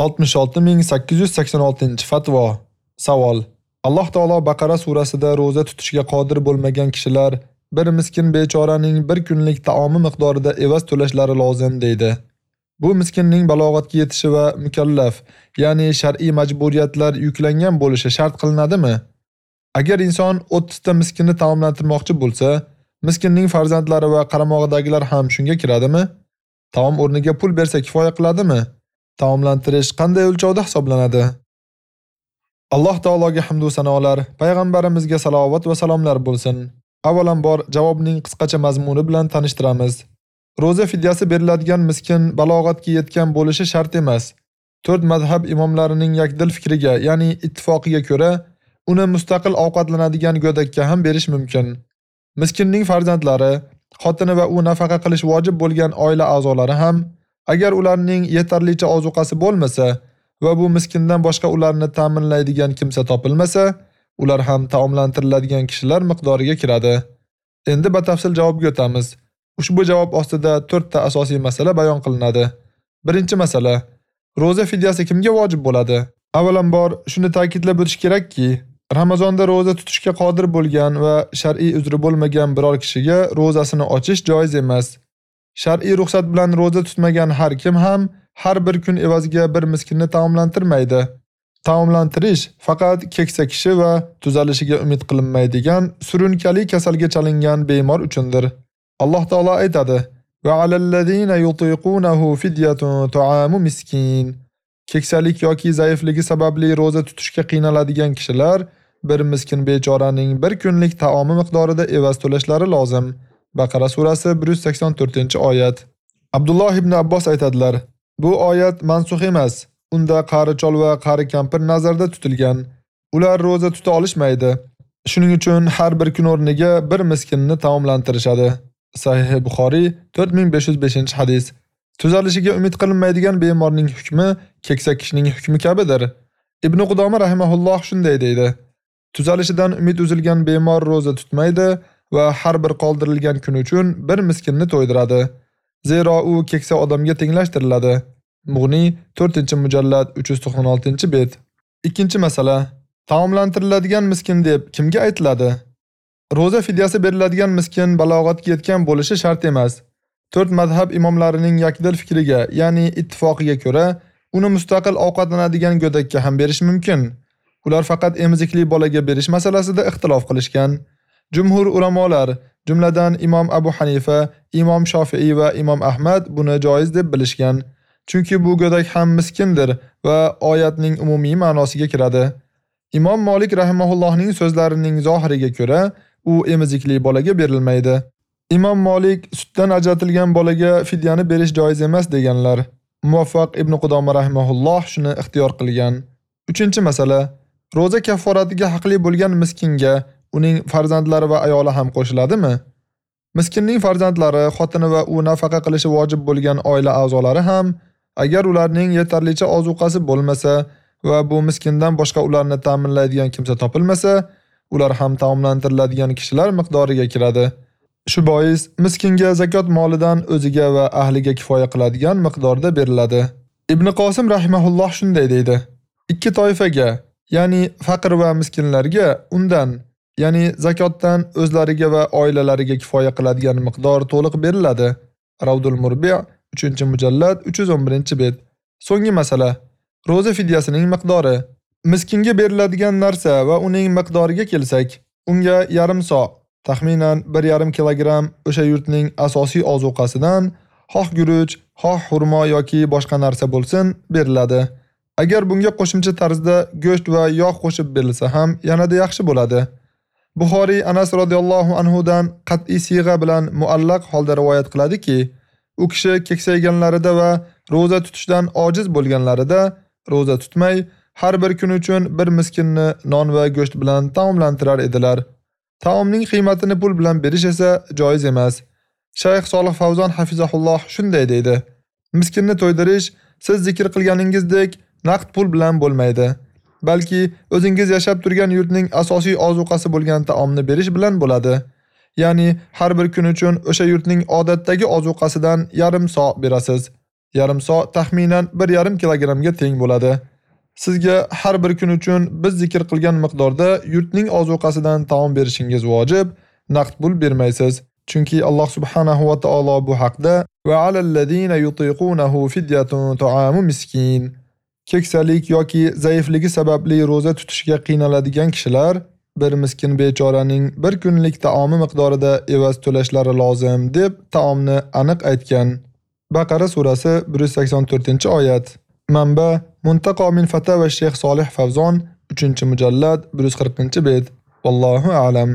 66886 fatvo. Savol: Alloh taolo Baqara surasida roza tutishga qodir bo'lmagan kishilar bir miskin bechoraning bir kunlik taomi miqdorida evaz to'lashlari lozim deydi. Bu miskinning balog'atga yetishi va mukallaf, ya'ni shar'iy majburiyatlar yuklangan bo'lishi shart qilinadimi? Agar inson 30 ta miskinni taomlantirmoqchi bo'lsa, miskinning farzandlari va qaramog'idagilar ham shunga kiradimi? Taom o'rniga pul bersa kifoya qiladimi? Taomlantirish qanday o'lchovda hisoblanadi? Alloh taologa hamd va sanolar, payg'ambarimizga salovat va salomlar bo'lsin. Avvalambor javobning qisqacha mazmuni bilan tanishtiramiz. Roza fidyasi beriladigan miskin balog'atga yetgan bo'lishi shart emas. 4 mazhab imomlarining yakdil fikriga, ya'ni ittifoqiga ko'ra, uni mustaqil ovqatlanadigan go'dakka ham berish mumkin. Miskinning farzandlari, xotini va u nafaqa qilish vojib bo'lgan oila a'zolari ham Agar ularning yetarlicha ozuqasi bo'lmasa va bu miskindan boshqa ularni ta'minlaydigan kimsa topilmasa, ular ham taomlantiriladigan kishilar miqdoriga kiradi. Endi batafsil javobga o'tamiz. Ushbu javob ostida 4 ta asosiy masala bayon qilinadi. Birinchi masala: Roza fidyasi kimga vojib bo'ladi? Avvalambor shuni ta'kidlab o'tish kerakki, Ramazonda roza tutishga qodir bo'lgan va shar'iy uzri bo'lmagan biror kishiga rozasini ochish joiz emas. Shar'iy ruxsat bilan roza tutmagan har kim ham har bir kun evaziga bir miskinni taomlantirmaydi. Taomlantirish faqat keksa kishi va tuzalishiga umid qilinmaydigan surunkali kasalga chalingan bemor uchundir. Alloh taolo aytadi: "Va alallazina yutiqunahu fidyatun tu'amu miskin." Keksalik yoki zaifligi sababli roza tutishga qiynaladigan kishilar bir miskin bechoraning bir kunlik taomi miqdorida evaz to'lashlari lozim. Baqara surasi 184-oyat. Abdulloh ibn Abbos aytadilar: Bu oyat mansux emas. Unda qari chol va qari kampir nazarda tutilgan. Ular roza tuta olishmaydi. Shuning uchun har bir kun o'rniga bir miskinni taomlantirishadi. Sahih Buxoriy 4505-hadis. Tuzalishiga umid qilinmaydigan bemorning hukmi keksa kishining hukmi kabidir. Ibn Qudoma rahimahulloh shunday deydi: Tuzalishidan umid uzilgan bemor roza tutmaydi va har bir qoldirilgan kun uchun bir miskinni to'ydiradi. Zero u keksa odamga tenglashtiriladi. Mughni 4-mujallad 396-bet. Ikkinchi masala: Taomlantiriladigan miskin deb kimga aytiladi? Roza fidyasi beriladigan miskin balog'atga yetgan bo'lishi shart emas. 4 mazhab imomlarining yakdil fikriga, ya'ni ittifoqiga ko'ra, uni mustaqil ovqatlanadigan go'dakka ham berish mumkin. Ular faqat emizikli bolaga berish masalasida ixtilof qilishgan. Jumhur ulamolar, jumladan Imom Abu Hanifa, Imom Shofi'i va Imom Ahmad buni joiz deb bilishgan. Chunki bu go'dak ham miskindir va oyatning umumiy ma'nosiga kiradi. Imom Malik rahimahullohning so'zlarining zohiriga ko'ra, u emizikli bolaga berilmaydi. Imom Malik sutdan ajratilgan bolaga fidyani berish joiz emas deganlar. Muvaffaq ibn Qudoma rahimahulloh shuni ixtiyor qilgan. 3-masala: Roza kafforatiga haqli bo'lgan miskinga uning farzandlari va ayoli ham qo'shiladimi? Miskinning farzandlari, xotini va u nafaqa qilishi vojib bo'lgan oila a'zolari ham agar ularning yetarlicha ozuqasi bo'lmasa va bu miskindan boshqa ularni ta'minlaydigan kimsa topilmasa, ular ham taomlantiriladigan kishilar miqdoriga kiradi. Shu bois miskinga zakot molidan o'ziga va ahliga kifoya qiladigan miqdorda beriladi. Ibn Qosim rahimahulloh shunday deydi: Ikki toifaga, ya'ni faqir va miskinlarga undan ya'ni zakotdan o'zlariga va oilalariga kifoya qiladigan miqdor to'liq beriladi. Ravdul Murbi' 3-mujallad 311-bet. So'nggi masala: roza fidyasining miqdori. Miskinga beriladigan narsa va uning miqdoriga kelsak, unga yarim so, taxminan 1.5 kilogramm o'sha yurtning asosiy ozuqasidan xoh guruch, xoh xurmo yoki boshqa narsa bo'lsin beriladi. Agar bunga qo'shimcha tarzda go'sht va yog' qo'shib berilsa ham yanada yaxshi bo'ladi. Buxoriy Anas radhiyallohu anhu dan qat'iy siyg'a bilan muallaq holda rivoyat qiladiki, u kishi keksayganlarida va roza tutishdan ojiz bo'lganlarida roza tutmay, har bir kun uchun bir miskinni non va go'sht bilan taomlantirar edilar. Taomning qiymatini pul bilan berish esa joiz emas. Shayx Solih Favzon hafizahulloh shunday deydi: Miskinni to'ydirish siz zikr qilganingizdek naqd pul bilan bo'lmaydi. Balki o'zingiz yashab turgan yurtning asosiy ozuqasi bo'lgan taomni berish bilan bo'ladi. Ya'ni har bir kun uchun o'sha yurtning odatdagi ozuqasidan yarim so berasiz. yarim so taxminan 1,5 kilogrammga teng bo'ladi. Sizga har bir kun uchun biz zikr qilgan miqdorda yurtning ozuqasidan taom berishingiz vojib, naqd pul bermaysiz. Chunki Alloh subhanahu va taolo bu haqda va alallazina yutiqunahu fidyatun ta'amu miskin keksalik yoki zaifligi sababli roza tutishga qiynaladigan kishilar bir miskin bechoraning bir kunlik taomi miqdorida evaz to'lashlari lozim deb taomni aniq aytgan. Baqara surasi 184-oyat. Manba: Muntaqo min Fatawa Sheyx Solih Favzon 3-mujallad 140-bet. Vallohu a'lam.